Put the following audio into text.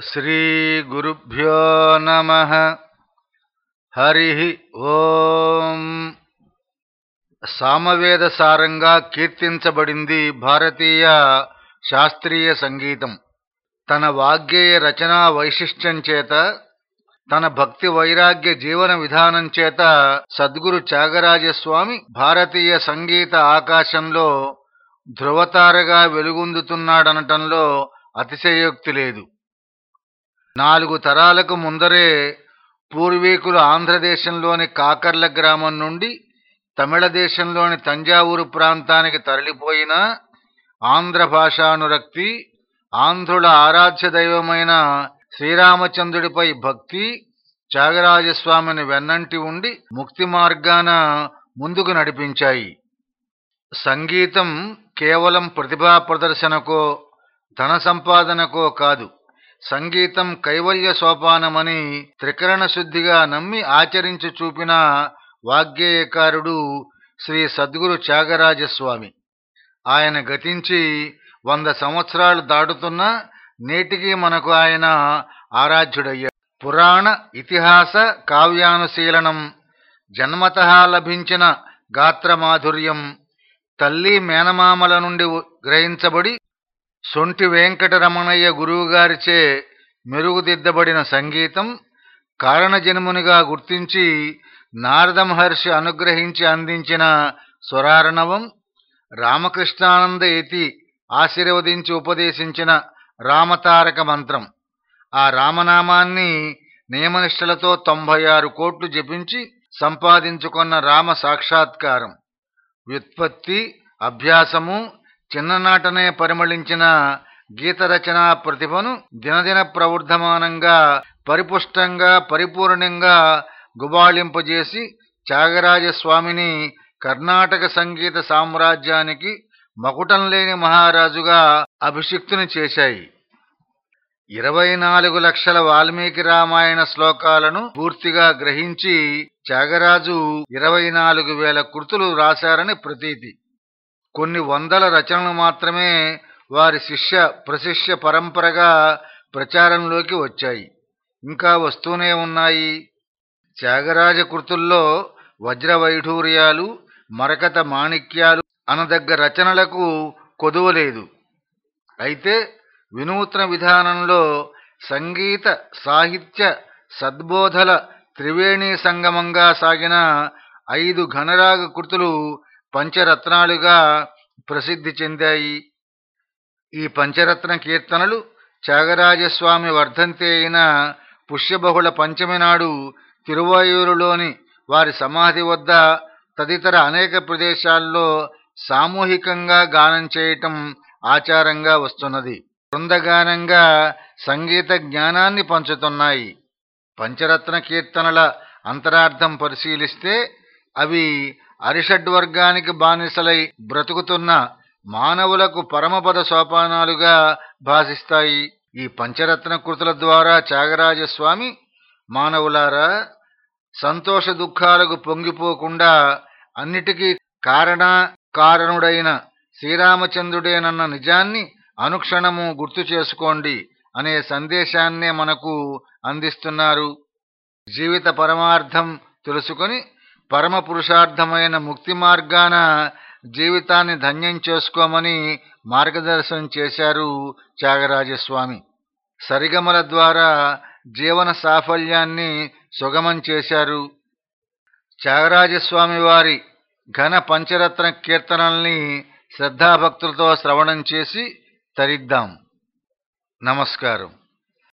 శ్రీగురుభ్యో నమ. హరి ఓం. సామవేద సారంగా కీర్తించబడింది భారతీయ శాస్త్రీయ సంగీతం. తన వాగ్గేయ రచనా వైశిష్ట్యం చేత తన భక్తి వైరాగ్య జీవన విధానం చేత సద్గురు త్యాగరాజస్వామి భారతీయ సంగీత ఆకాశంలో ధృవతారగా వెలుగొందుతున్నాడనటంలో అతిశయోక్తి లేదు. నాలుగు తరాలకు ముందరే పూర్వీకులు ఆంధ్రదేశంలోని కాకర్ల గ్రామం నుండి తమిళ దేశంలోని తంజావూరు ప్రాంతానికి తరలిపోయిన ఆంధ్ర భాషానురక్తి ఆంధ్రుల ఆరాధ్య దైవమైన శ్రీరామచంద్రుడిపై భక్తి త్యాగరాజస్వామిని వెన్నంటి ఉండి ముక్తి మార్గాన ముందుకు నడిపించాయి. సంగీతం కేవలం ప్రతిభా ప్రదర్శనకో ధన సంపాదనకో కాదు సంగీతం కైవల్య సోపానమని త్రికరణ శుద్ధిగా నమ్మి ఆచరించి చూపిన వాగ్గేయకారుడు శ్రీ సద్గురు త్యాగరాజస్వామి. ఆయన గతించి వంద సంవత్సరాలు దాటుతున్నా నేటికి మనకు ఆయన ఆరాధ్యుడయ్యాడు. పురాణ ఇతిహాస కావ్యానుశీలనం జన్మత లభించిన గాత్రమాధుర్యం తల్లి మేనమామల నుండి గ్రహించబడి సొంటి వెంకటరమణయ్య గురువుగారిచే మెరుగుదిద్దబడిన సంగీతం కారణజన్మునిగా గుర్తించి నారద మహర్షి అనుగ్రహించి అందించిన స్వరారణవం రామకృష్ణానంద ఇతి ఆశీర్వదించి ఉపదేశించిన రామతారక మంత్రం. ఆ రామనామాన్ని నియమనిష్టలతో తొంభై ఆరు కోట్లు జపించి సంపాదించుకున్న రామ సాక్షాత్కారం. వ్యుత్పత్తి అభ్యాసము చిన్ననాటనే పరిమళించిన గీత రచనా ప్రతిభను దినదిన ప్రవృద్ధమానంగా పరిపుష్టంగా పరిపూర్ణంగా గుబాళింపజేసి త్యాగరాజస్వామిని కర్ణాటక సంగీత సామ్రాజ్యానికి మకుటం లేని మహారాజుగా అభిషిక్తుని చేశాయి. ఇరవై నాలుగు లక్షల వాల్మీకి రామాయణ శ్లోకాలను పూర్తిగా గ్రహించి త్యాగరాజు ఇరవై నాలుగు వేల కృతులు రాశారని ప్రతీతి. కొన్ని వందల రచనలు మాత్రమే వారి శిష్య ప్రశిష్య పరంపరగా ప్రచారంలోకి వచ్చాయి. ఇంకా వస్తూనే ఉన్నాయి. త్యాగరాజ కృతుల్లో వజ్రవైఢూర్యాలు మరకత మాణిక్యాలు అనదగ్గ రచనలకు కొదువలేదు. అయితే వినూత్న విధానంలో సంగీత సాహిత్య సద్బోధల త్రివేణి సంగమంగా సాగిన ఐదు ఘనరాగ కృతులు పంచరత్నాలుగా ప్రసిద్ధి చెందాయి. ఈ పంచరత్న కీర్తనలు త్యాగరాజస్వామి వర్ధంతి అయిన పుష్యబహుళ పంచమి నాడు తిరువాయూరులోని వారి సమాధి వద్ద తదితర అనేక ప్రదేశాల్లో సామూహికంగా గానం చేయటం ఆచారంగా వస్తున్నది. బృందగానంగా సంగీత జ్ఞానాన్ని పంచుతున్నాయి. పంచరత్న కీర్తనల అంతరార్థం పరిశీలిస్తే అవి అరిషడ్వర్గానికి బానిసలై బ్రతుకుతున్న మానవులకు పరమపద సోపానాలుగా భాషిస్తాయి ఈ పంచరత్న కృతుల ద్వారా త్యాగరాజస్వామి మానవులారా సంతోష దుఃఖాలకు పొంగిపోకుండా అన్నిటికీ కారణ కారణుడైన శ్రీరామచంద్రుడేనన్న నిజాన్ని అనుక్షణము గుర్తు చేసుకోండి అనే సందేశాన్నే మనకు అందిస్తున్నారు. జీవిత పరమార్థం తెలుసుకొని పరమ పురుషార్థమైన ముక్తి మార్గాన జీవితాన్ని ధన్యం చేసుకోమని మార్గదర్శనం చేశారు త్యాగరాజస్వామి. సరిగమల ద్వారా జీవన సాఫల్యాన్ని సుగమం చేశారు త్యాగరాజస్వామి వారి ఘన పంచరత్న కీర్తనల్ని శ్రద్ధాభక్తులతో శ్రవణం చేసి తరిద్దాం. నమస్కారం.